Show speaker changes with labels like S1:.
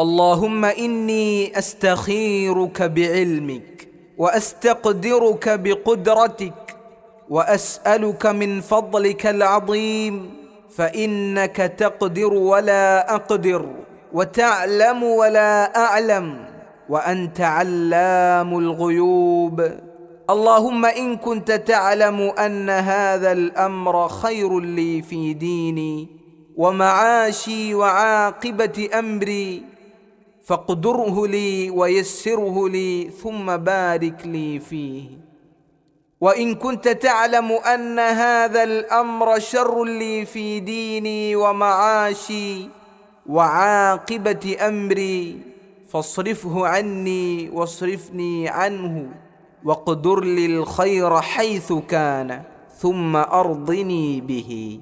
S1: اللهم إني أستخيرك بعلمك وأستقدرك بقدرتك وأسألك من فضلك العظيم فإنك تقدر ولا أقدر وتعلم ولا أعلم وأنت علام الغيوب. اللهم إن كنت تعلم أن هذا الأمر خير لي في ديني ومعاشي وعاقبة أمري فاقدره لي ويسره لي ثم بارك لي فيه. وإن كنت تعلم أن هذا الأمر شر لي في ديني ومعاشي وعاقبة أمري فاصرفه عني واصرفني عنه واقدر لي الخير حيث كان ثم أرضني به.